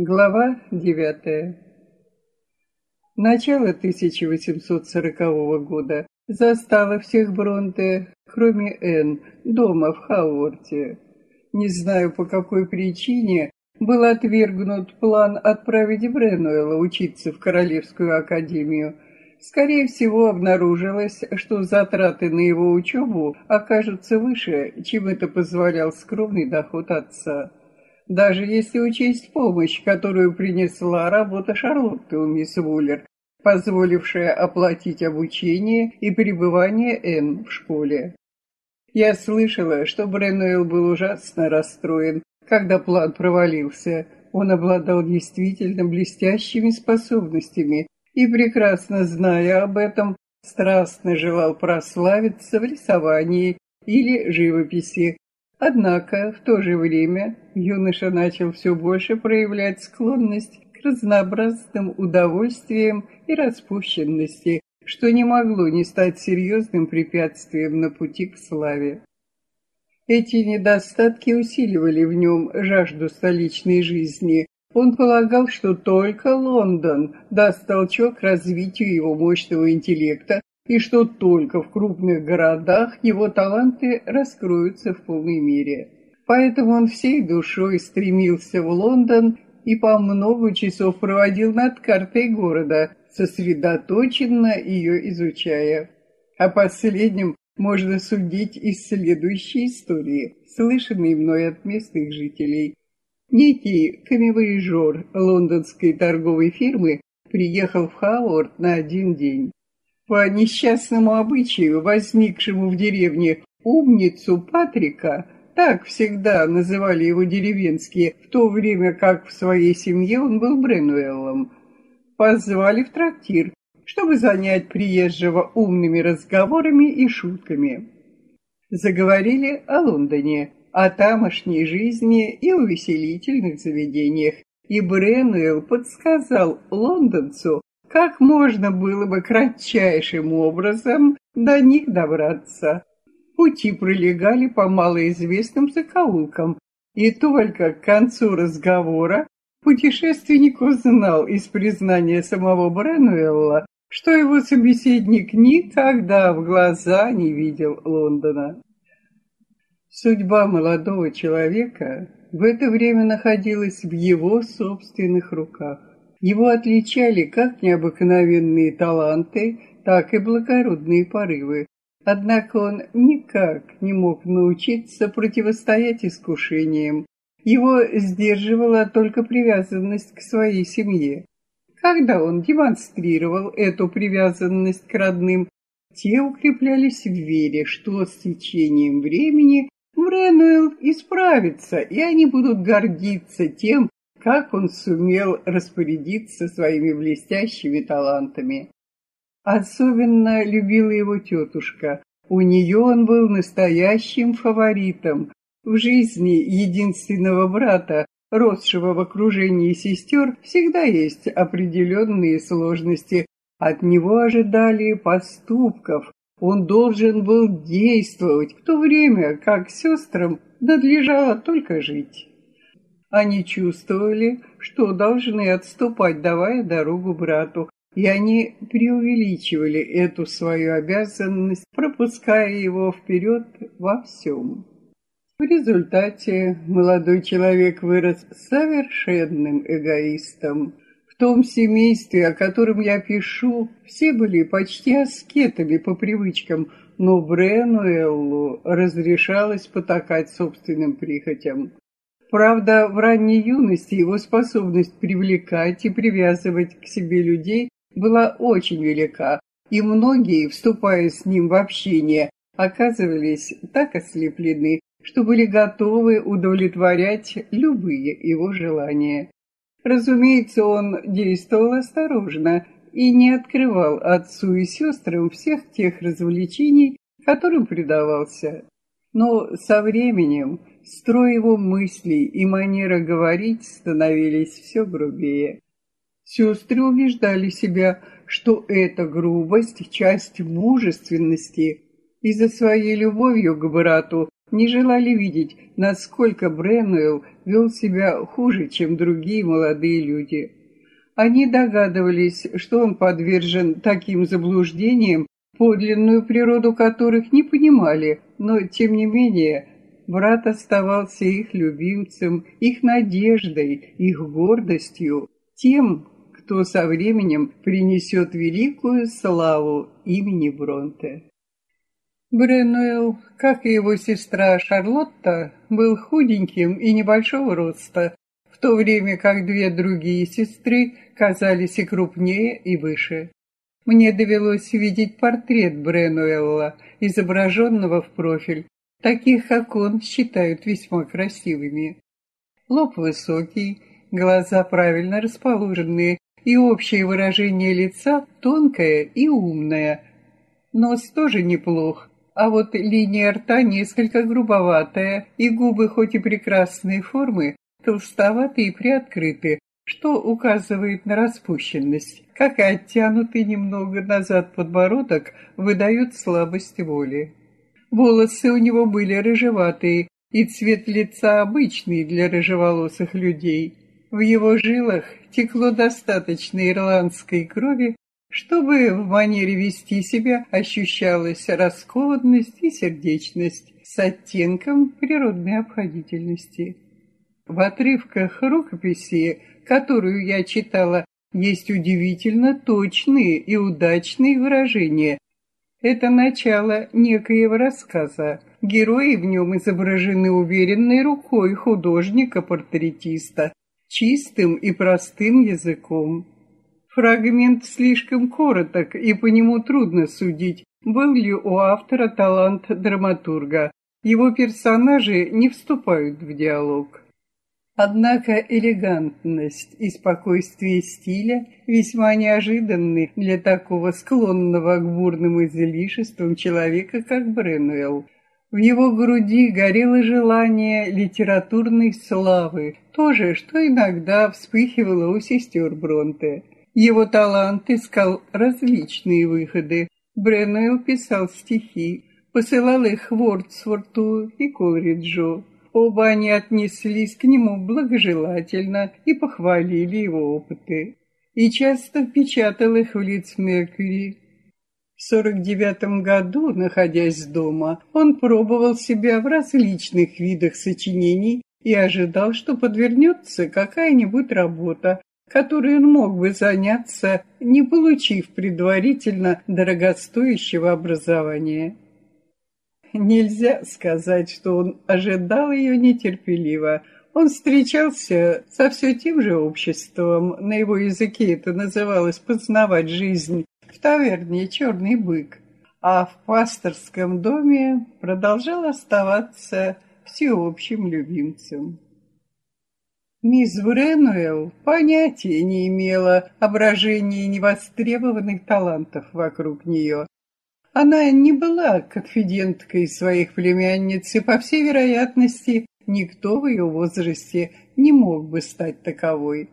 Глава девятая Начало 1840 года застало всех Бронте, кроме Энн, дома в Хауорте. Не знаю, по какой причине был отвергнут план отправить Бренуэла учиться в Королевскую академию. Скорее всего, обнаружилось, что затраты на его учебу окажутся выше, чем это позволял скромный доход отца. Даже если учесть помощь, которую принесла работа Шарлотты у мисс Вуллер, позволившая оплатить обучение и пребывание Энн в школе. Я слышала, что Бренуэлл был ужасно расстроен, когда план провалился. Он обладал действительно блестящими способностями и, прекрасно зная об этом, страстно желал прославиться в рисовании или живописи. Однако в то же время юноша начал все больше проявлять склонность к разнообразным удовольствиям и распущенности, что не могло не стать серьезным препятствием на пути к славе. Эти недостатки усиливали в нем жажду столичной жизни. Он полагал, что только Лондон даст толчок развитию его мощного интеллекта и что только в крупных городах его таланты раскроются в полной мере. Поэтому он всей душой стремился в Лондон и по много часов проводил над картой города, сосредоточенно ее изучая. О последнем можно судить из следующей истории, слышанной мной от местных жителей. Некий камевоежор лондонской торговой фирмы приехал в Хауорд на один день. По несчастному обычаю, возникшему в деревне, умницу Патрика, так всегда называли его деревенские, в то время как в своей семье он был Бренуэллом, позвали в трактир, чтобы занять приезжего умными разговорами и шутками. Заговорили о Лондоне, о тамошней жизни и увеселительных заведениях, и Бренуэлл подсказал лондонцу, как можно было бы кратчайшим образом до них добраться. Пути пролегали по малоизвестным закоулкам, и только к концу разговора Путешественник узнал из признания самого Бренуэлла, что его собеседник никогда в глаза не видел Лондона. Судьба молодого человека в это время находилась в его собственных руках. Его отличали как необыкновенные таланты, так и благородные порывы. Однако он никак не мог научиться противостоять искушениям, его сдерживала только привязанность к своей семье. Когда он демонстрировал эту привязанность к родным, те укреплялись в вере, что с течением времени Мренуэлл исправится, и они будут гордиться тем, как он сумел распорядиться своими блестящими талантами. Особенно любила его тетушка. У нее он был настоящим фаворитом, в жизни единственного брата, росшего в окружении сестер, всегда есть определенные сложности. От него ожидали поступков. Он должен был действовать, в то время как сестрам надлежало только жить. Они чувствовали, что должны отступать, давая дорогу брату, и они преувеличивали эту свою обязанность, пропуская его вперед во всем. В результате молодой человек вырос совершенным эгоистом. В том семействе, о котором я пишу, все были почти аскетами по привычкам, но Бренуэллу разрешалось потакать собственным прихотям. Правда, в ранней юности его способность привлекать и привязывать к себе людей была очень велика, и многие, вступая с ним в общение, оказывались так ослеплены, что были готовы удовлетворять любые его желания. Разумеется, он действовал осторожно и не открывал отцу и сестрам всех тех развлечений, которым предавался. Но со временем строй его мыслей и манера говорить становились все грубее. Сестры убеждали себя, что эта грубость – часть мужественности, и за своей любовью к брату не желали видеть, насколько Бренуэлл вел себя хуже, чем другие молодые люди. Они догадывались, что он подвержен таким заблуждениям, подлинную природу которых не понимали, но, тем не менее, брат оставался их любимцем, их надеждой, их гордостью, тем, кто со временем принесет великую славу имени Бронте. Бренуэлл, как и его сестра Шарлотта, был худеньким и небольшого роста, в то время как две другие сестры казались и крупнее, и выше. Мне довелось видеть портрет Бренуэлла, изображенного в профиль. Таких, как он, считают весьма красивыми. Лоб высокий, глаза правильно расположенные и общее выражение лица тонкое и умное. Нос тоже неплох, а вот линия рта несколько грубоватая, и губы хоть и прекрасной формы, толстоваты и приоткрыты, что указывает на распущенность, как и оттянутый немного назад подбородок выдает слабость воли. Волосы у него были рыжеватые, и цвет лица обычный для рыжеволосых людей. В его жилах текло достаточно ирландской крови, чтобы в манере вести себя ощущалась раскованность и сердечность с оттенком природной обходительности. В отрывках рукописи, которую я читала, есть удивительно точные и удачные выражения. Это начало некоего рассказа. Герои в нем изображены уверенной рукой художника-портретиста, чистым и простым языком. Фрагмент слишком короток, и по нему трудно судить, был ли у автора талант драматурга. Его персонажи не вступают в диалог. Однако элегантность и спокойствие стиля весьма неожиданны для такого склонного к бурным излишествам человека, как Бренуэлл. В его груди горело желание литературной славы, то же, что иногда вспыхивало у сестер Бронте. Его талант искал различные выходы. Бренуэлл писал стихи, посылал их Вордсворту и Колриджу. Оба они отнеслись к нему благожелательно и похвалили его опыты. И часто печатал их в лиц Меркьюри. В сорок девятом году, находясь дома, он пробовал себя в различных видах сочинений и ожидал, что подвернется какая-нибудь работа, которой он мог бы заняться, не получив предварительно дорогостоящего образования. Нельзя сказать, что он ожидал ее нетерпеливо. Он встречался со все тем же обществом, на его языке это называлось «познавать жизнь», в таверне «Черный бык», а в пасторском доме продолжал оставаться всеобщим любимцем. Мисс Бренуэлл понятия не имела о невостребованных талантов вокруг нее, она не была конфиденткой своих племянниц, и, по всей вероятности, никто в ее возрасте не мог бы стать таковой.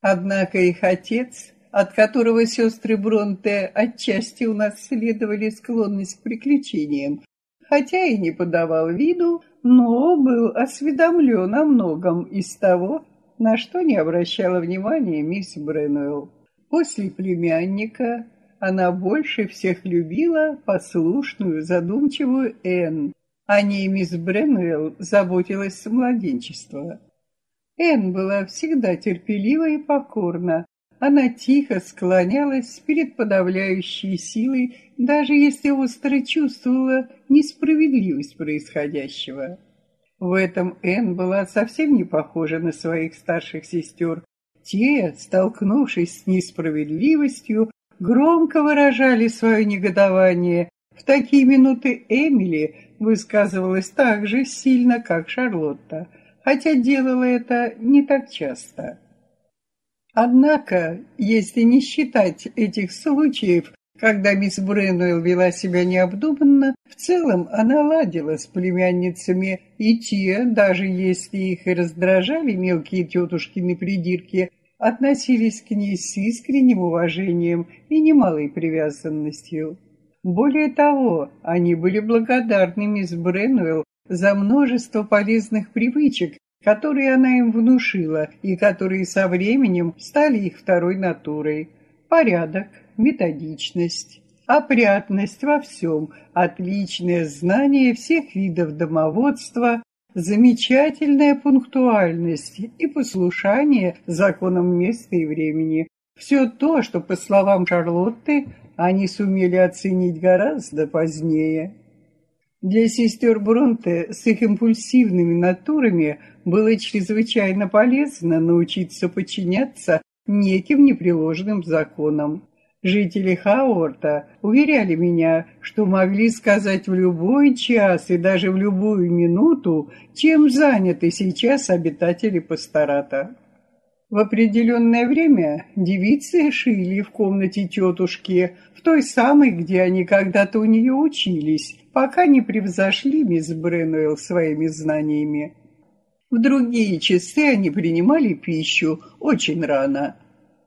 Однако их отец, от которого сестры Бронте отчасти унаследовали склонность к приключениям, хотя и не подавал виду, но был осведомлен о многом из того, на что не обращала внимания мисс Бренуэлл. После племянника она больше всех любила послушную, задумчивую Энн. О ней мисс Бренуэлл заботилась с младенчества. Энн была всегда терпелива и покорна. Она тихо склонялась перед подавляющей силой, даже если остро чувствовала несправедливость происходящего. В этом Энн была совсем не похожа на своих старших сестер. Те, столкнувшись с несправедливостью, громко выражали свое негодование. В такие минуты Эмили высказывалась так же сильно, как Шарлотта, хотя делала это не так часто. Однако, если не считать этих случаев, когда мисс Бренуэлл вела себя необдуманно, в целом она ладила с племянницами, и те, даже если их и раздражали мелкие тетушкины придирки, относились к ней с искренним уважением и немалой привязанностью. Более того, они были благодарны мисс Бренуэлл за множество полезных привычек, которые она им внушила и которые со временем стали их второй натурой. Порядок, методичность, опрятность во всем, отличное знание всех видов домоводства, замечательная пунктуальность и послушание законам места и времени. Все то, что, по словам Шарлотты, они сумели оценить гораздо позднее. Для сестер Бронте с их импульсивными натурами было чрезвычайно полезно научиться подчиняться неким непреложным законам. Жители Хаорта уверяли меня, что могли сказать в любой час и даже в любую минуту, чем заняты сейчас обитатели пастората. В определенное время девицы шили в комнате тетушки, в той самой, где они когда-то у нее учились, пока не превзошли мисс Бренуэлл своими знаниями. В другие часы они принимали пищу очень рано,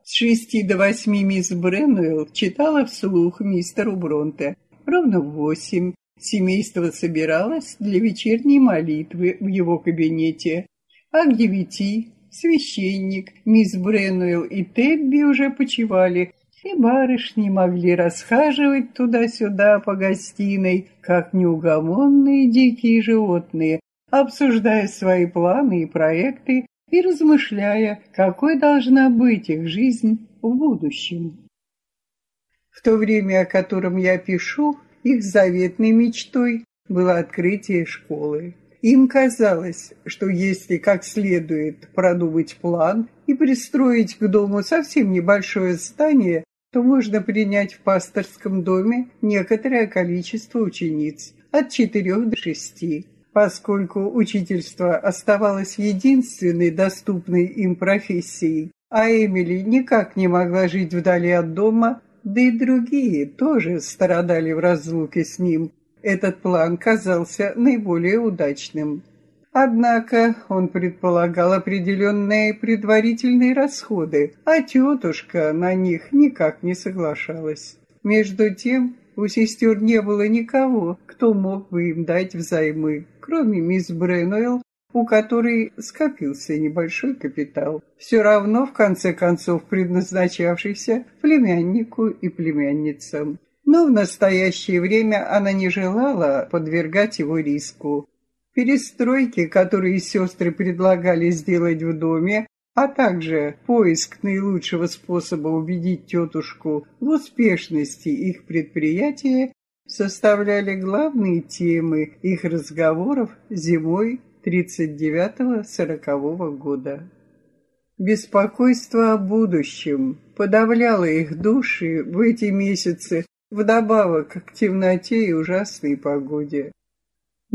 с шести до восьми мисс Бренуэлл читала вслух мистеру Бронте. Ровно в восемь семейство собиралось для вечерней молитвы в его кабинете, а к девяти священник, мисс Бренуэлл и Тебби уже почивали, и барышни могли расхаживать туда-сюда по гостиной, как неугомонные дикие животные, обсуждая свои планы и проекты и размышляя, какой должна быть их жизнь в будущем. В то время, о котором я пишу, их заветной мечтой было открытие школы. Им казалось, что если как следует продумать план и пристроить к дому совсем небольшое здание, то можно принять в пасторском доме некоторое количество учениц от четырех до шести поскольку учительство оставалось единственной доступной им профессией, а Эмили никак не могла жить вдали от дома, да и другие тоже страдали в разлуке с ним. Этот план казался наиболее удачным. Однако он предполагал определенные предварительные расходы, а тетушка на них никак не соглашалась. Между тем, у сестер не было никого, кто мог бы им дать взаймы кроме мисс Бренуэлл, у которой скопился небольшой капитал, все равно, в конце концов, предназначавшийся племяннику и племянницам. Но в настоящее время она не желала подвергать его риску. Перестройки, которые сестры предлагали сделать в доме, а также поиск наилучшего способа убедить тетушку в успешности их предприятия составляли главные темы их разговоров зимой 39-40 года. Беспокойство о будущем подавляло их души в эти месяцы вдобавок к темноте и ужасной погоде.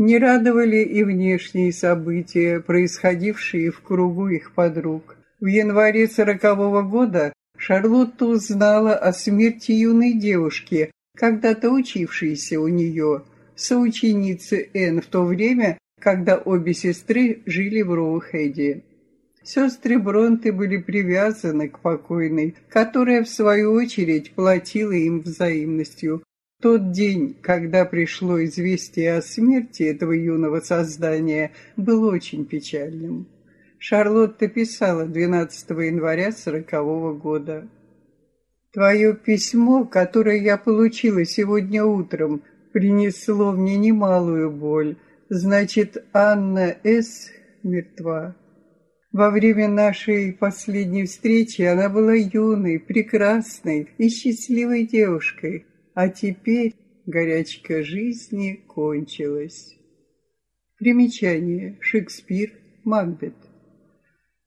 Не радовали и внешние события, происходившие в кругу их подруг. В январе сорокового года Шарлотта узнала о смерти юной девушки, когда-то учившейся у нее, соученицы Энн в то время, когда обе сестры жили в Роухеде. Сестры Бронты были привязаны к покойной, которая, в свою очередь, платила им взаимностью. Тот день, когда пришло известие о смерти этого юного создания, был очень печальным. Шарлотта писала 12 января сорокового года. Твое письмо, которое я получила сегодня утром, принесло мне немалую боль. Значит, Анна С. мертва. Во время нашей последней встречи она была юной, прекрасной и счастливой девушкой, а теперь горячка жизни кончилась. Примечание. Шекспир. Макбет.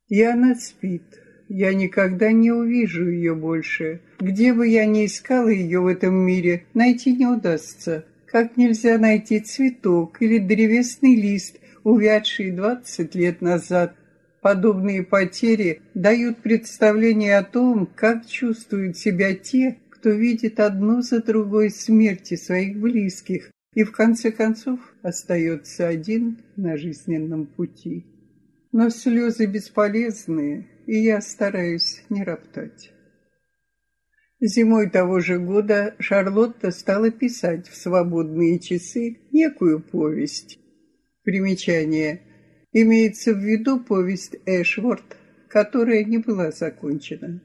И она спит я никогда не увижу ее больше. Где бы я ни искала ее в этом мире, найти не удастся. Как нельзя найти цветок или древесный лист, увядший двадцать лет назад. Подобные потери дают представление о том, как чувствуют себя те, кто видит одну за другой смерти своих близких и в конце концов остается один на жизненном пути. Но слезы бесполезные, и я стараюсь не роптать. Зимой того же года Шарлотта стала писать в свободные часы некую повесть. Примечание. Имеется в виду повесть Эшворт, которая не была закончена.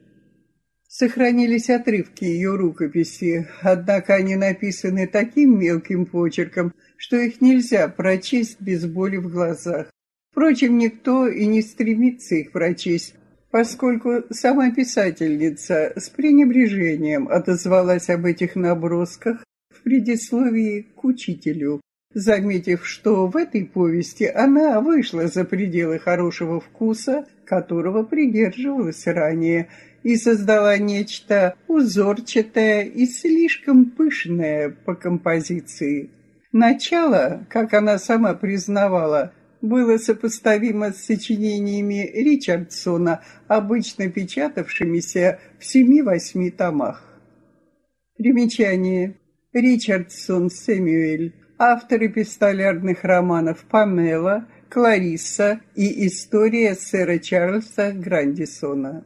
Сохранились отрывки ее рукописи, однако они написаны таким мелким почерком, что их нельзя прочесть без боли в глазах. Впрочем, никто и не стремится их прочесть, поскольку сама писательница с пренебрежением отозвалась об этих набросках в предисловии к учителю, заметив, что в этой повести она вышла за пределы хорошего вкуса, которого придерживалась ранее, и создала нечто узорчатое и слишком пышное по композиции. Начало, как она сама признавала, было сопоставимо с сочинениями Ричардсона, обычно печатавшимися в семи-восьми томах. Примечание. Ричардсон Сэмюэль автор эпистолярных романов «Памела», «Кларисса» и «История сэра Чарльза Грандисона».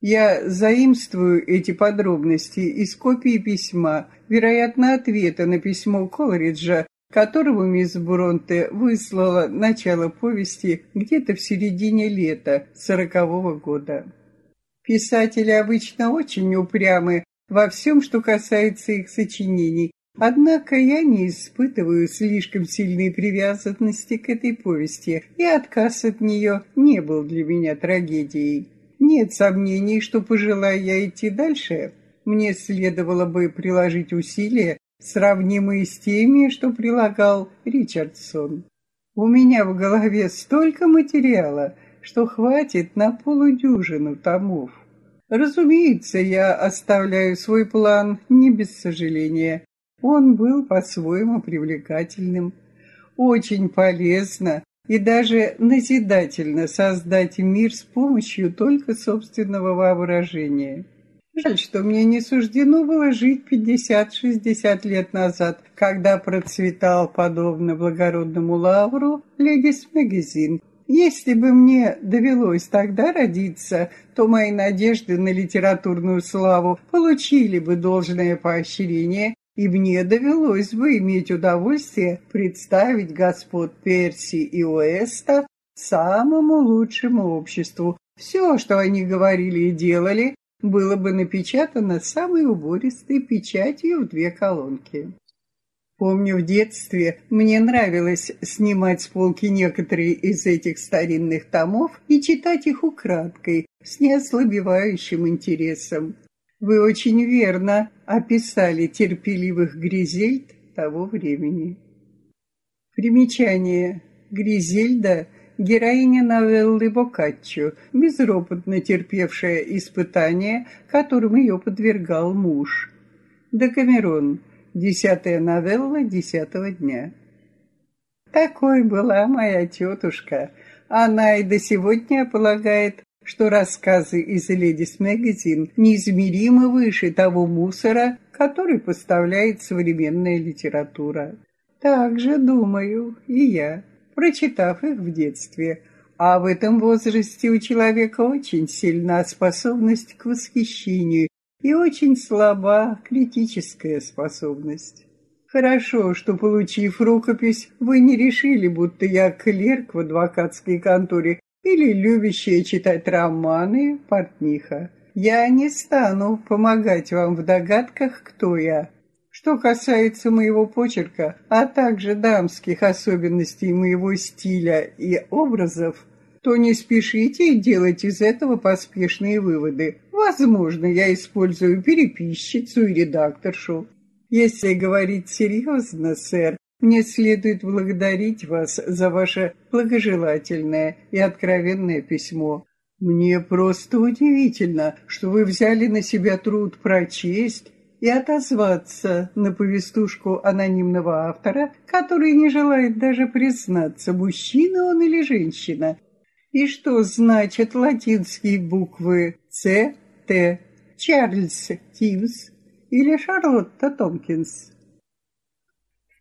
Я заимствую эти подробности из копии письма, вероятно, ответа на письмо Колриджа, которого мисс Бронте выслала начало повести где-то в середине лета сорокового года. Писатели обычно очень упрямы во всем, что касается их сочинений, Однако я не испытываю слишком сильной привязанности к этой повести, и отказ от нее не был для меня трагедией. Нет сомнений, что, пожелая я идти дальше, мне следовало бы приложить усилия, сравнимые с теми, что прилагал Ричардсон. У меня в голове столько материала, что хватит на полудюжину томов. Разумеется, я оставляю свой план не без сожаления. Он был по-своему привлекательным. Очень полезно и даже назидательно создать мир с помощью только собственного воображения. Жаль, что мне не суждено было жить 50-60 лет назад, когда процветал, подобно благородному лавру, «Ледис Магазин». Если бы мне довелось тогда родиться, то мои надежды на литературную славу получили бы должное поощрение и мне довелось бы иметь удовольствие представить господ Перси и Уэста самому лучшему обществу. Все, что они говорили и делали, было бы напечатано самой убористой печатью в две колонки. Помню, в детстве мне нравилось снимать с полки некоторые из этих старинных томов и читать их украдкой, с неослабевающим интересом. Вы очень верно описали терпеливых Гризельд того времени. Примечание. Гризельда – героиня новеллы Боккаччо, безропотно терпевшая испытания, которым ее подвергал муж. Декамерон. Десятая новелла десятого дня. Такой была моя тетушка. Она и до сегодня полагает, что рассказы из «Ледис Магазин» неизмеримо выше того мусора, который поставляет современная литература. Так же думаю и я, прочитав их в детстве. А в этом возрасте у человека очень сильна способность к восхищению и очень слаба критическая способность. Хорошо, что, получив рукопись, вы не решили, будто я клерк в адвокатской конторе или любящая читать романы портниха. Я не стану помогать вам в догадках, кто я. Что касается моего почерка, а также дамских особенностей моего стиля и образов, то не спешите делать из этого поспешные выводы. Возможно, я использую переписчицу и редакторшу. Если говорить серьезно, сэр, мне следует благодарить вас за ваше благожелательное и откровенное письмо. Мне просто удивительно, что вы взяли на себя труд прочесть и отозваться на повестушку анонимного автора, который не желает даже признаться, мужчина он или женщина. И что значат латинские буквы «Ц», «Т», «Чарльз Тимс» или «Шарлотта Томпкинс»?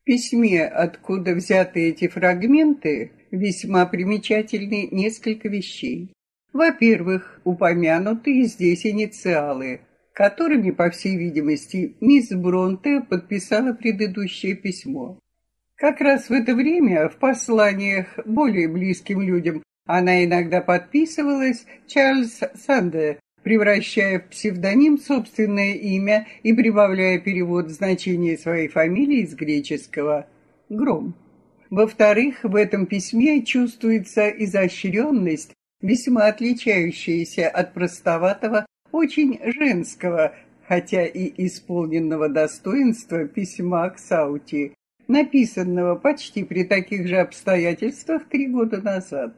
Письме, откуда взяты эти фрагменты, весьма примечательны несколько вещей. Во-первых, упомянуты здесь инициалы, которыми, по всей видимости, мисс Бронте подписала предыдущее письмо. Как раз в это время в посланиях более близким людям она иногда подписывалась Чарльз Санде, превращая в псевдоним собственное имя и прибавляя перевод значения своей фамилии из греческого «гром». Во-вторых, в этом письме чувствуется изощренность, весьма отличающаяся от простоватого, очень женского, хотя и исполненного достоинства письма к Саути, написанного почти при таких же обстоятельствах три года назад.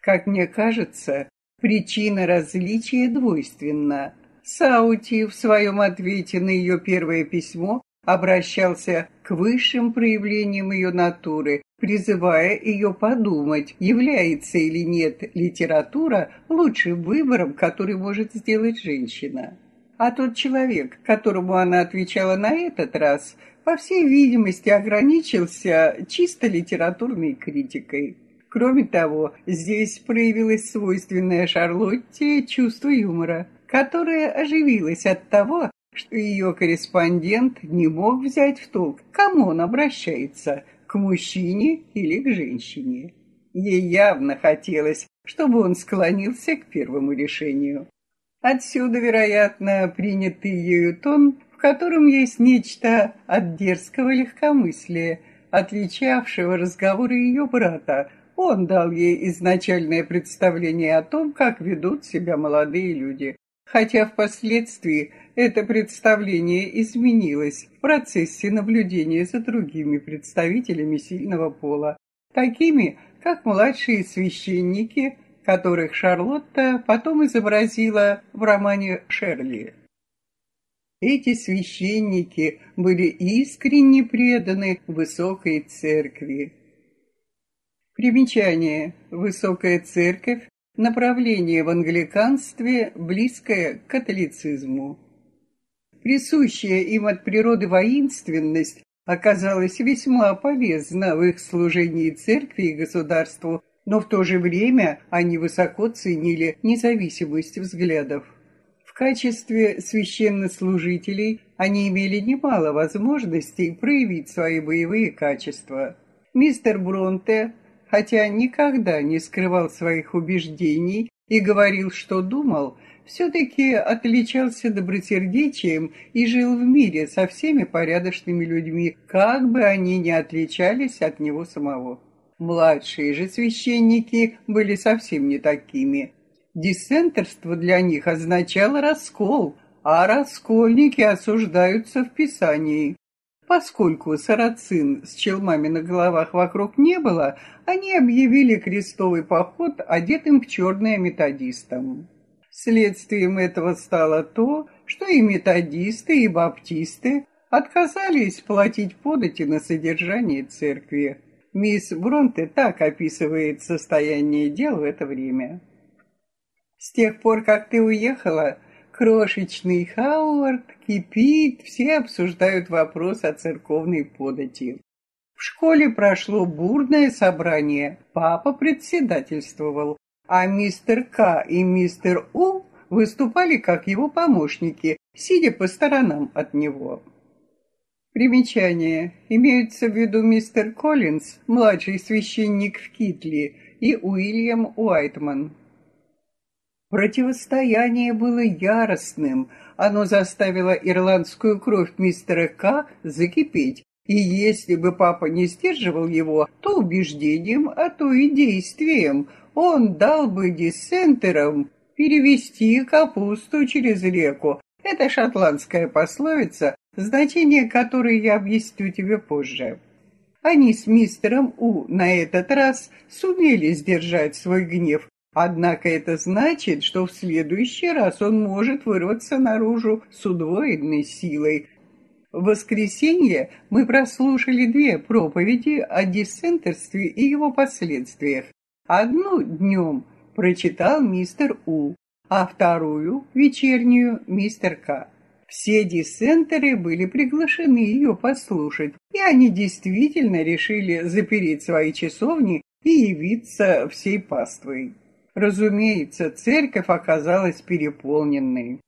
Как мне кажется, причина различия двойственна. Саути в своем ответе на ее первое письмо обращался к высшим проявлениям ее натуры, призывая ее подумать, является или нет литература лучшим выбором, который может сделать женщина. А тот человек, которому она отвечала на этот раз, по всей видимости, ограничился чисто литературной критикой. Кроме того, здесь проявилось свойственное Шарлотте чувство юмора, которое оживилось от того, что ее корреспондент не мог взять в толк, к кому он обращается, к мужчине или к женщине. Ей явно хотелось, чтобы он склонился к первому решению. Отсюда, вероятно, принятый ею тон, в котором есть нечто от дерзкого легкомыслия, отличавшего разговоры ее брата, он дал ей изначальное представление о том, как ведут себя молодые люди, хотя впоследствии это представление изменилось в процессе наблюдения за другими представителями сильного пола, такими, как младшие священники, которых Шарлотта потом изобразила в романе «Шерли». Эти священники были искренне преданы высокой церкви, Примечание. Высокая церковь. Направление в англиканстве, близкое к католицизму. Присущая им от природы воинственность оказалась весьма полезна в их служении церкви и государству, но в то же время они высоко ценили независимость взглядов. В качестве священнослужителей они имели немало возможностей проявить свои боевые качества. Мистер Бронте хотя никогда не скрывал своих убеждений и говорил, что думал, все-таки отличался добросердечием и жил в мире со всеми порядочными людьми, как бы они ни отличались от него самого. Младшие же священники были совсем не такими. Диссентерство для них означало раскол, а раскольники осуждаются в Писании. Поскольку сарацин с челмами на головах вокруг не было, они объявили крестовый поход одетым в черное методистам. Следствием этого стало то, что и методисты, и баптисты отказались платить подати на содержание церкви. Мисс Бронте так описывает состояние дел в это время. «С тех пор, как ты уехала, Крошечный Хауард кипит, все обсуждают вопрос о церковной подати. В школе прошло бурное собрание, папа председательствовал, а мистер К и мистер У выступали как его помощники, сидя по сторонам от него. Примечание. Имеются в виду мистер Коллинз, младший священник в Китли, и Уильям Уайтман. Противостояние было яростным, оно заставило ирландскую кровь мистера К закипеть, и если бы папа не сдерживал его, то убеждением, а то и действием он дал бы диссентерам перевести капусту через реку. Это шотландская пословица, значение которой я объясню тебе позже. Они с мистером У на этот раз сумели сдержать свой гнев Однако это значит, что в следующий раз он может вырваться наружу с удвоенной силой. В воскресенье мы прослушали две проповеди о диссентерстве и его последствиях. Одну днем прочитал мистер У, а вторую, вечернюю, мистер К. Все диссентеры были приглашены ее послушать, и они действительно решили запереть свои часовни и явиться всей паствой. Разумеется, церковь оказалась переполненной.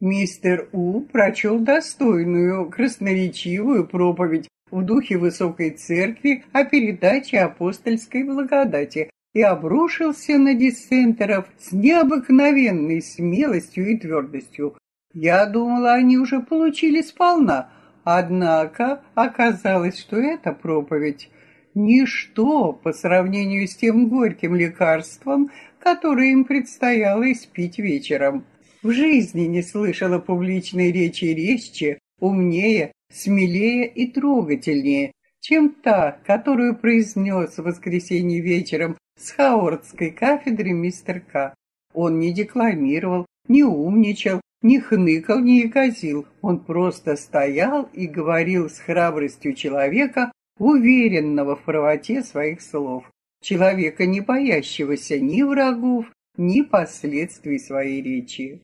Мистер У прочел достойную, красноречивую проповедь, в духе высокой церкви о передаче апостольской благодати и обрушился на диссентеров с необыкновенной смелостью и твердостью. Я думала, они уже получили сполна, однако оказалось, что эта проповедь ничто по сравнению с тем горьким лекарством, которое им предстояло испить вечером. В жизни не слышала публичной речи резче, умнее, смелее и трогательнее, чем та, которую произнес в воскресенье вечером с Хаордской кафедры мистер К. Он не декламировал, не умничал, не хныкал, не ягозил. Он просто стоял и говорил с храбростью человека, уверенного в правоте своих слов. Человека, не боящегося ни врагов, ни последствий своей речи.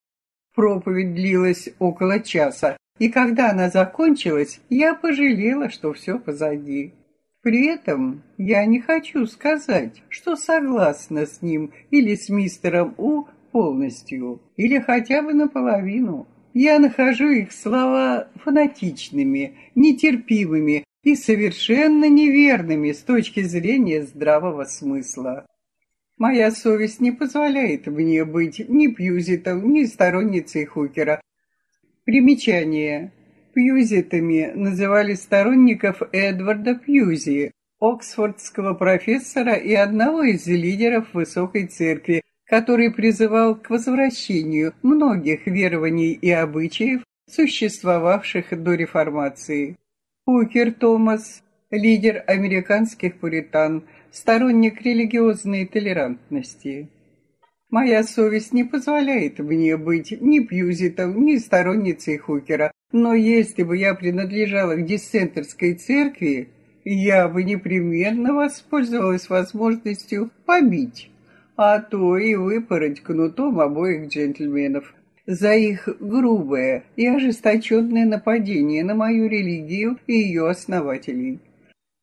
Проповедь длилась около часа, и когда она закончилась, я пожалела, что все позади. При этом я не хочу сказать, что согласна с ним или с мистером У полностью, или хотя бы наполовину. Я нахожу их слова фанатичными, нетерпимыми и совершенно неверными с точки зрения здравого смысла. Моя совесть не позволяет мне быть ни Пьюзитом, ни сторонницей Хукера. Примечание. Пьюзитами называли сторонников Эдварда Пьюзи, оксфордского профессора и одного из лидеров высокой церкви, который призывал к возвращению многих верований и обычаев, существовавших до реформации. Хукер Томас, лидер американских пуритан, сторонник религиозной толерантности. Моя совесть не позволяет мне быть ни Пьюзитом, ни сторонницей Хукера, но если бы я принадлежала к диссентерской церкви, я бы непременно воспользовалась возможностью побить, а то и выпороть кнутом обоих джентльменов за их грубое и ожесточенное нападение на мою религию и ее основателей.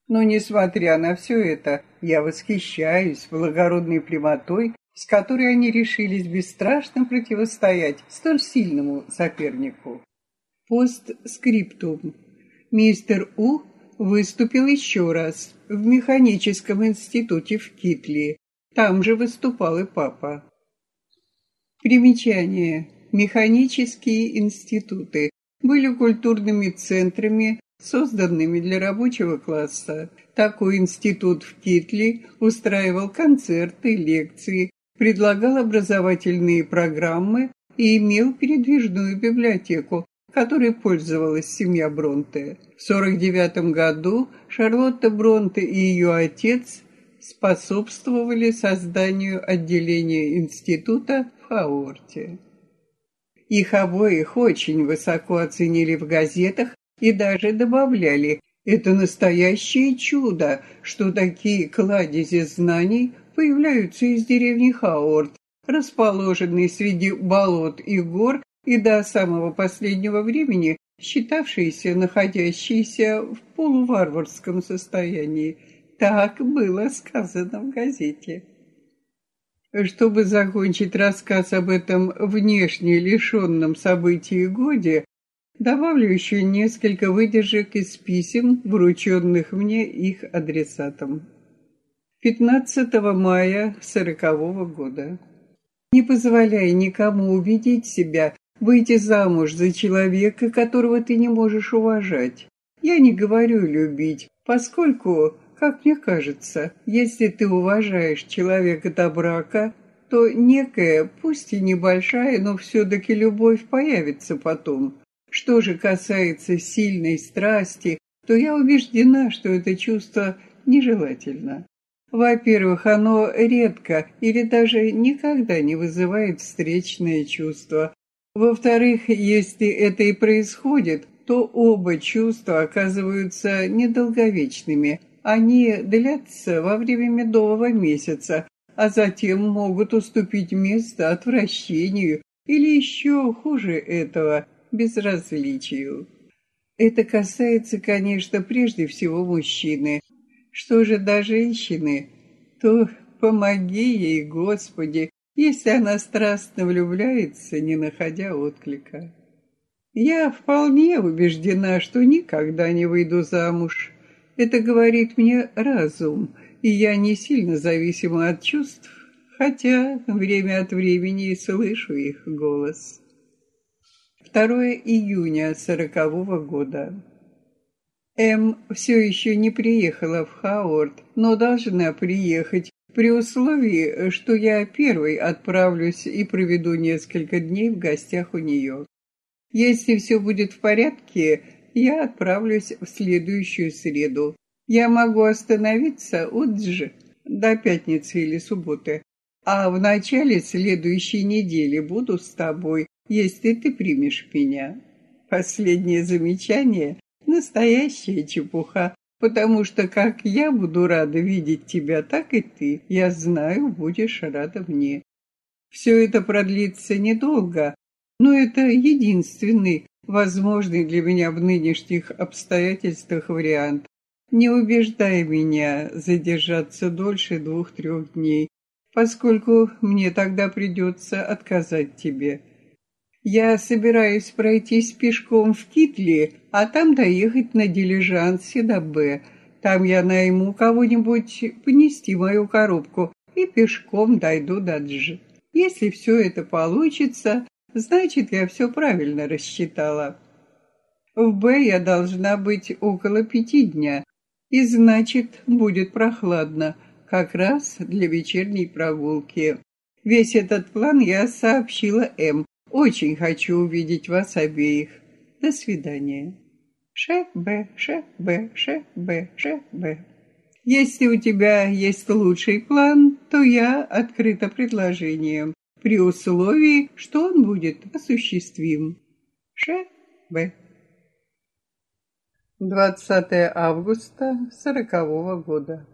Но, несмотря на все это, я восхищаюсь благородной прямотой, с которой они решились бесстрашно противостоять столь сильному сопернику. Постскриптум. Мистер У выступил еще раз в механическом институте в Китли. Там же выступал и папа. Примечание. Механические институты были культурными центрами созданными для рабочего класса. Такой институт в Китли устраивал концерты, лекции, предлагал образовательные программы и имел передвижную библиотеку, которой пользовалась семья Бронте. В 1949 году Шарлотта Бронте и ее отец способствовали созданию отделения института в Хаорте. Их обоих очень высоко оценили в газетах и даже добавляли «Это настоящее чудо, что такие кладези знаний появляются из деревни Хаорт, расположенной среди болот и гор и до самого последнего времени считавшиеся находящиеся в полуварварском состоянии. Так было сказано в газете. Чтобы закончить рассказ об этом внешне лишенном событии годе, Добавлю еще несколько выдержек из писем, врученных мне их адресатом. 15 мая сорокового года. Не позволяй никому увидеть себя, выйти замуж за человека, которого ты не можешь уважать. Я не говорю любить, поскольку, как мне кажется, если ты уважаешь человека до брака, то некая, пусть и небольшая, но все-таки любовь появится потом. Что же касается сильной страсти, то я убеждена, что это чувство нежелательно. Во-первых, оно редко или даже никогда не вызывает встречное чувство. Во-вторых, если это и происходит, то оба чувства оказываются недолговечными. Они длятся во время медового месяца, а затем могут уступить место отвращению или еще хуже этого – безразличию. Это касается, конечно, прежде всего мужчины. Что же до женщины, то помоги ей, Господи, если она страстно влюбляется, не находя отклика. Я вполне убеждена, что никогда не выйду замуж, Это говорит мне разум, и я не сильно зависима от чувств, хотя время от времени и слышу их голос. 2 июня сорокового года. М все еще не приехала в Хаорт, но должна приехать при условии, что я первый отправлюсь и проведу несколько дней в гостях у нее. Если все будет в порядке, я отправлюсь в следующую среду. Я могу остановиться у Дж до пятницы или субботы, а в начале следующей недели буду с тобой, если ты примешь меня. Последнее замечание — настоящая чепуха, потому что как я буду рада видеть тебя, так и ты, я знаю, будешь рада мне. Все это продлится недолго, но это единственный возможный для меня в нынешних обстоятельствах вариант. Не убеждай меня задержаться дольше двух-трех дней, поскольку мне тогда придется отказать тебе. Я собираюсь пройтись пешком в Китли, а там доехать на дилижансе до Б. Там я найму кого-нибудь понести мою коробку и пешком дойду до Дж. Если все это получится, значит, я все правильно рассчитала. В Б я должна быть около пяти дня, и значит, будет прохладно, как раз для вечерней прогулки. Весь этот план я сообщила М, очень хочу увидеть вас обеих. До свидания. Ш, Б, Ш, Б, Ш, Б, Ш, Б. Если у тебя есть лучший план, то я открыта предложением, при условии, что он будет осуществим. Ш, Б. 20 августа сорокового года.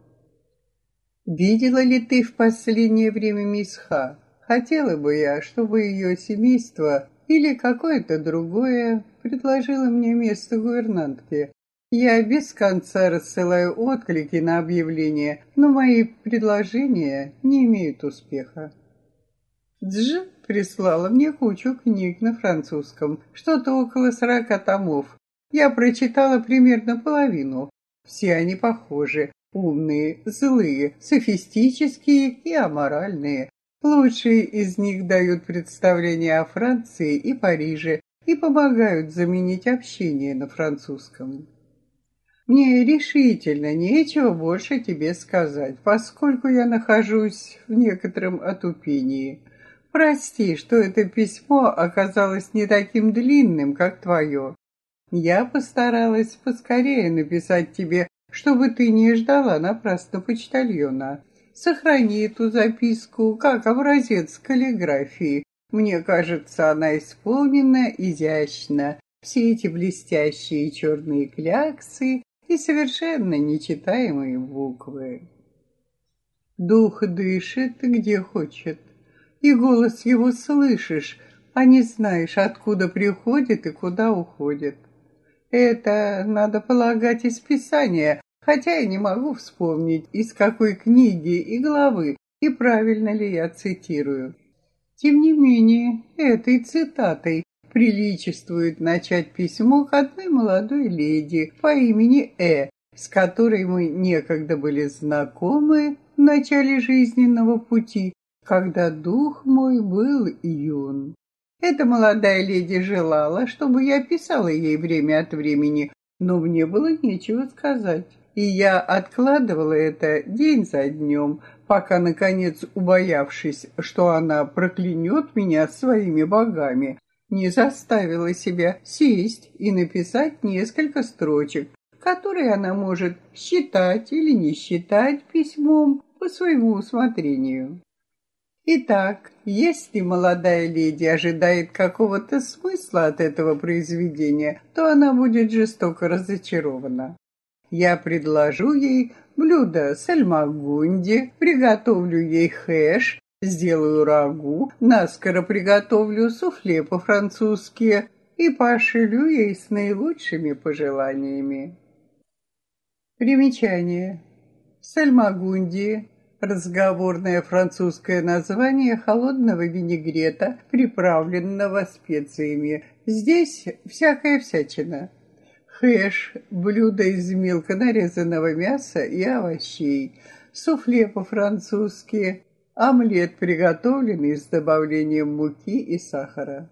Видела ли ты в последнее время мисс Ха? Хотела бы я, чтобы ее семейство или какое-то другое предложило мне место гувернантки. Я без конца рассылаю отклики на объявления, но мои предложения не имеют успеха. Дж прислала мне кучу книг на французском, что-то около сорока томов. Я прочитала примерно половину. Все они похожи, умные, злые, софистические и аморальные. Лучшие из них дают представление о Франции и Париже и помогают заменить общение на французском. Мне решительно нечего больше тебе сказать, поскольку я нахожусь в некотором отупении. Прости, что это письмо оказалось не таким длинным, как твое. Я постаралась поскорее написать тебе, чтобы ты не ждала напрасно почтальона. Сохрани эту записку как образец каллиграфии. Мне кажется, она исполнена изящно. Все эти блестящие черные кляксы и совершенно нечитаемые буквы. Дух дышит, где хочет, и голос его слышишь, а не знаешь, откуда приходит и куда уходит. Это, надо полагать, из Писания, хотя я не могу вспомнить, из какой книги и главы, и правильно ли я цитирую. Тем не менее, этой цитатой приличествует начать письмо к одной молодой леди по имени Э, с которой мы некогда были знакомы в начале жизненного пути, когда дух мой был юн. Эта молодая леди желала, чтобы я писала ей время от времени, но мне было нечего сказать и я откладывала это день за днем, пока, наконец, убоявшись, что она проклянет меня своими богами, не заставила себя сесть и написать несколько строчек, которые она может считать или не считать письмом по своему усмотрению. Итак, если молодая леди ожидает какого-то смысла от этого произведения, то она будет жестоко разочарована. Я предложу ей блюдо сальмагунди, приготовлю ей хэш, сделаю рагу, наскоро приготовлю суфле по-французски и пошлю ей с наилучшими пожеланиями. Примечание. Сальмагунди – разговорное французское название холодного винегрета, приправленного специями. Здесь всякая всячина – хэш – блюдо из мелко нарезанного мяса и овощей, суфле по-французски, омлет, приготовленный с добавлением муки и сахара.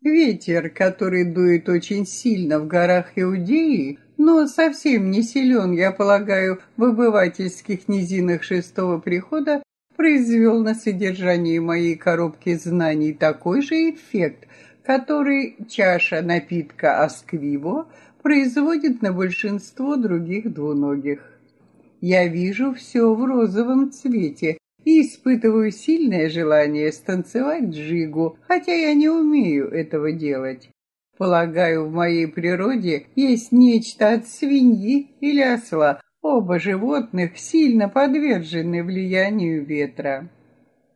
Ветер, который дует очень сильно в горах Иудеи, но совсем не силен, я полагаю, в обывательских низинах шестого прихода, произвел на содержание моей коробки знаний такой же эффект, который чаша напитка Асквиво производит на большинство других двуногих. Я вижу все в розовом цвете и испытываю сильное желание станцевать джигу, хотя я не умею этого делать. Полагаю, в моей природе есть нечто от свиньи или осла, оба животных сильно подвержены влиянию ветра.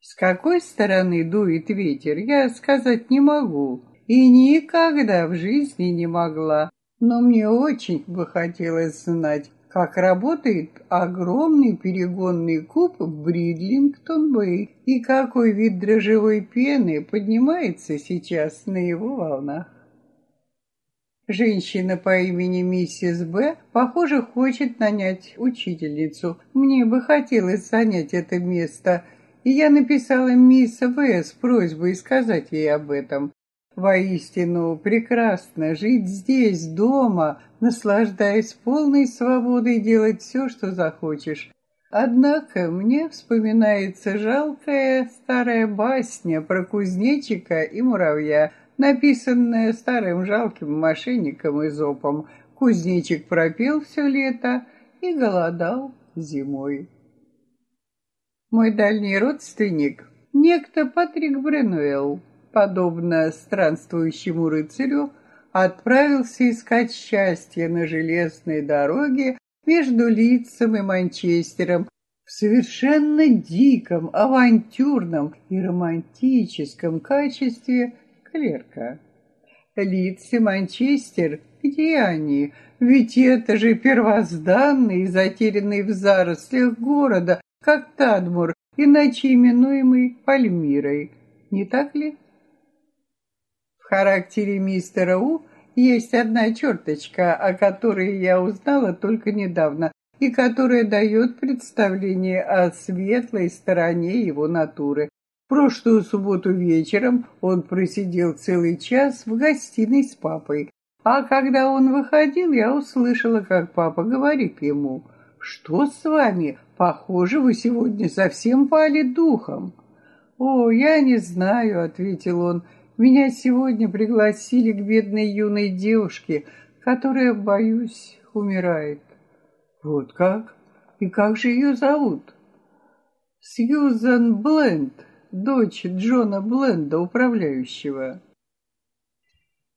С какой стороны дует ветер, я сказать не могу, и никогда в жизни не могла, но мне очень бы хотелось знать, как работает огромный перегонный куб в Бридлингтон-Бэй и какой вид дрожжевой пены поднимается сейчас на его волнах. Женщина по имени миссис Б, похоже, хочет нанять учительницу. Мне бы хотелось занять это место, и я написала мисс В с просьбой сказать ей об этом. Воистину прекрасно жить здесь, дома, наслаждаясь полной свободой делать все, что захочешь. Однако мне вспоминается жалкая старая басня про кузнечика и муравья, написанная старым жалким мошенником Изопом. Кузнечик пропел все лето и голодал зимой. Мой дальний родственник, некто Патрик Бренуэлл, подобно странствующему рыцарю, отправился искать счастье на железной дороге между Лицем и Манчестером в совершенно диком, авантюрном и романтическом качестве клерка. Лиц и Манчестер, где они? Ведь это же первозданный, затерянный в зарослях города, как Тадмур, иначе именуемый Пальмирой. Не так ли? характере мистера У есть одна черточка, о которой я узнала только недавно, и которая дает представление о светлой стороне его натуры. Прошлую субботу вечером он просидел целый час в гостиной с папой, а когда он выходил, я услышала, как папа говорит ему, «Что с вами? Похоже, вы сегодня совсем пали духом». «О, я не знаю», — ответил он, — меня сегодня пригласили к бедной юной девушке, которая, боюсь, умирает. Вот как? И как же ее зовут? Сьюзан Бленд, дочь Джона Бленда, управляющего.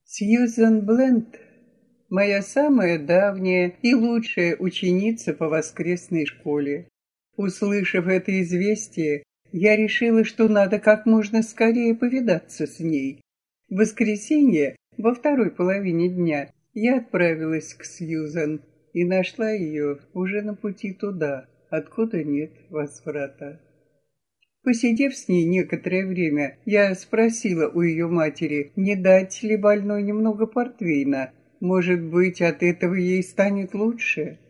Сьюзан Бленд — моя самая давняя и лучшая ученица по воскресной школе. Услышав это известие, я решила, что надо как можно скорее повидаться с ней. В воскресенье, во второй половине дня, я отправилась к Сьюзан и нашла ее уже на пути туда, откуда нет возврата. Посидев с ней некоторое время, я спросила у ее матери, не дать ли больной немного портвейна. Может быть, от этого ей станет лучше?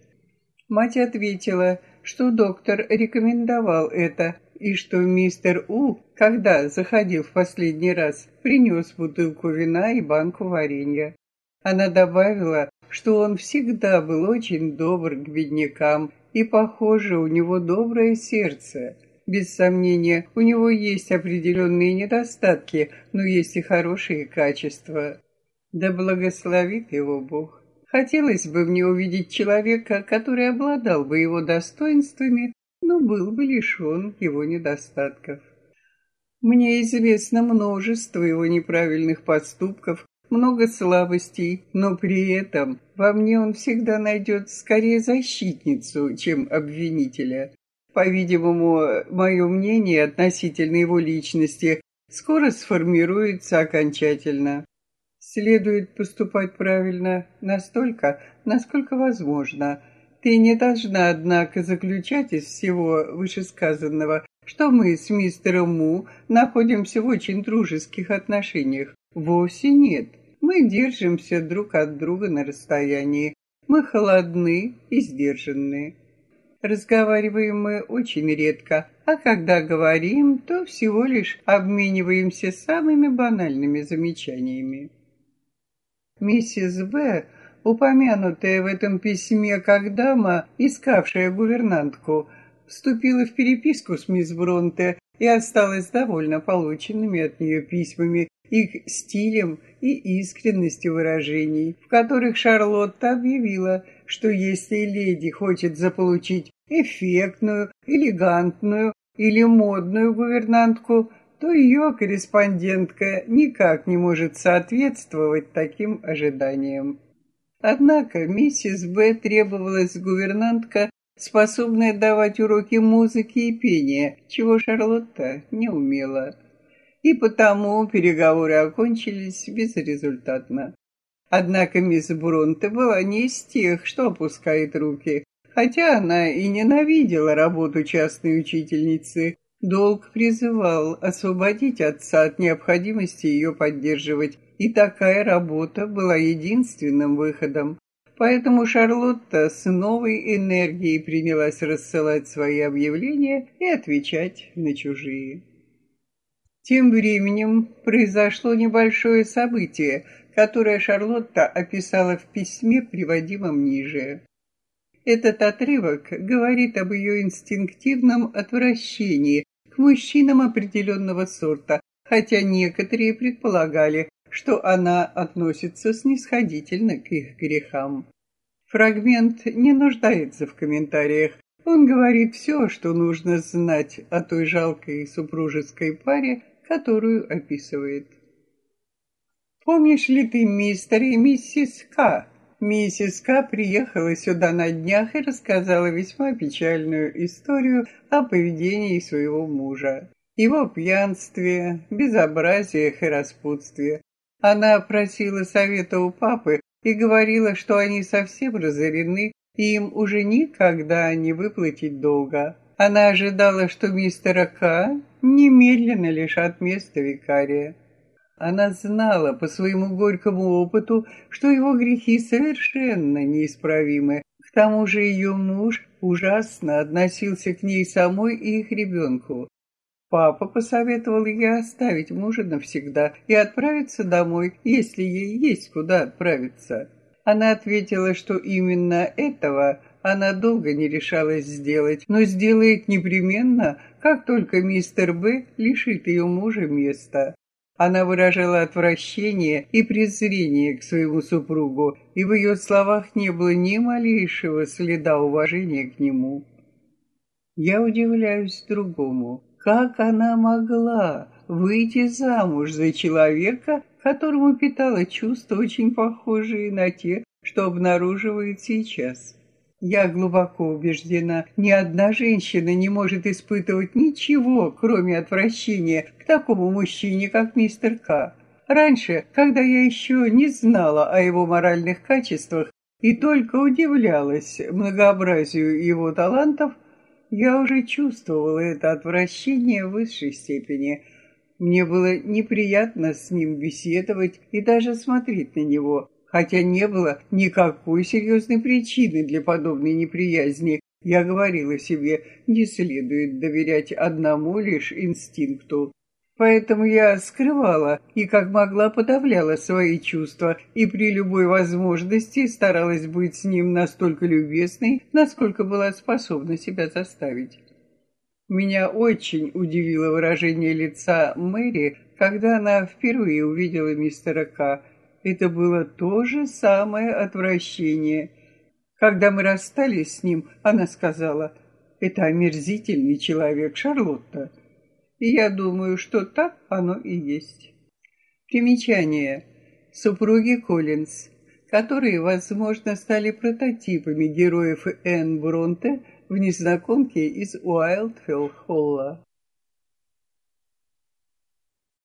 Мать ответила, что доктор рекомендовал это, и что мистер У, когда заходил в последний раз, принес бутылку вина и банку варенья. Она добавила, что он всегда был очень добр к беднякам, и, похоже, у него доброе сердце. Без сомнения, у него есть определенные недостатки, но есть и хорошие качества. Да благословит его Бог. Хотелось бы мне увидеть человека, который обладал бы его достоинствами но был бы лишен его недостатков. Мне известно множество его неправильных поступков, много слабостей, но при этом во мне он всегда найдет скорее защитницу, чем обвинителя. По-видимому, мое мнение относительно его личности скоро сформируется окончательно. Следует поступать правильно настолько, насколько возможно – ты не должна, однако, заключать из всего вышесказанного, что мы с мистером Му находимся в очень дружеских отношениях. Вовсе нет. Мы держимся друг от друга на расстоянии. Мы холодны и сдержанны. Разговариваем мы очень редко, а когда говорим, то всего лишь обмениваемся самыми банальными замечаниями. Миссис Б упомянутая в этом письме как дама, искавшая гувернантку, вступила в переписку с мисс Бронте и осталась довольно полученными от нее письмами, их стилем и искренностью выражений, в которых Шарлотта объявила, что если леди хочет заполучить эффектную, элегантную или модную гувернантку, то ее корреспондентка никак не может соответствовать таким ожиданиям. Однако миссис Б. требовалась гувернантка, способная давать уроки музыки и пения, чего Шарлотта не умела. И потому переговоры окончились безрезультатно. Однако мисс Бронте была не из тех, что опускает руки. Хотя она и ненавидела работу частной учительницы, долг призывал освободить отца от необходимости ее поддерживать и такая работа была единственным выходом. Поэтому Шарлотта с новой энергией принялась рассылать свои объявления и отвечать на чужие. Тем временем произошло небольшое событие, которое Шарлотта описала в письме, приводимом ниже. Этот отрывок говорит об ее инстинктивном отвращении к мужчинам определенного сорта, хотя некоторые предполагали, что она относится снисходительно к их грехам. Фрагмент не нуждается в комментариях. Он говорит все, что нужно знать о той жалкой супружеской паре, которую описывает. «Помнишь ли ты мистер и миссис К?» Миссис К. приехала сюда на днях и рассказала весьма печальную историю о поведении своего мужа, его пьянстве, безобразиях и распутстве. Она просила совета у папы и говорила, что они совсем разорены, и им уже никогда не выплатить долга. Она ожидала, что мистера К. немедленно лишат места викария. Она знала по своему горькому опыту, что его грехи совершенно неисправимы. К тому же ее муж ужасно относился к ней самой и их ребенку. Папа посоветовал ей оставить мужа навсегда и отправиться домой, если ей есть куда отправиться. Она ответила, что именно этого она долго не решалась сделать, но сделает непременно, как только мистер Б лишит ее мужа места. Она выражала отвращение и презрение к своему супругу, и в ее словах не было ни малейшего следа уважения к нему. Я удивляюсь другому. Как она могла выйти замуж за человека, которому питала чувства, очень похожие на те, что обнаруживает сейчас? Я глубоко убеждена, ни одна женщина не может испытывать ничего, кроме отвращения к такому мужчине, как мистер К. Раньше, когда я еще не знала о его моральных качествах и только удивлялась многообразию его талантов, я уже чувствовала это отвращение в высшей степени. Мне было неприятно с ним беседовать и даже смотреть на него, хотя не было никакой серьезной причины для подобной неприязни. Я говорила себе, не следует доверять одному лишь инстинкту. Поэтому я скрывала и как могла подавляла свои чувства и при любой возможности старалась быть с ним настолько любезной, насколько была способна себя заставить. Меня очень удивило выражение лица Мэри, когда она впервые увидела мистера К. Это было то же самое отвращение. Когда мы расстались с ним, она сказала, «Это омерзительный человек, Шарлотта». И я думаю, что так оно и есть. Примечание. Супруги Коллинз, которые, возможно, стали прототипами героев Энн Бронте в «Незнакомке» из Уайлдфилл-Холла.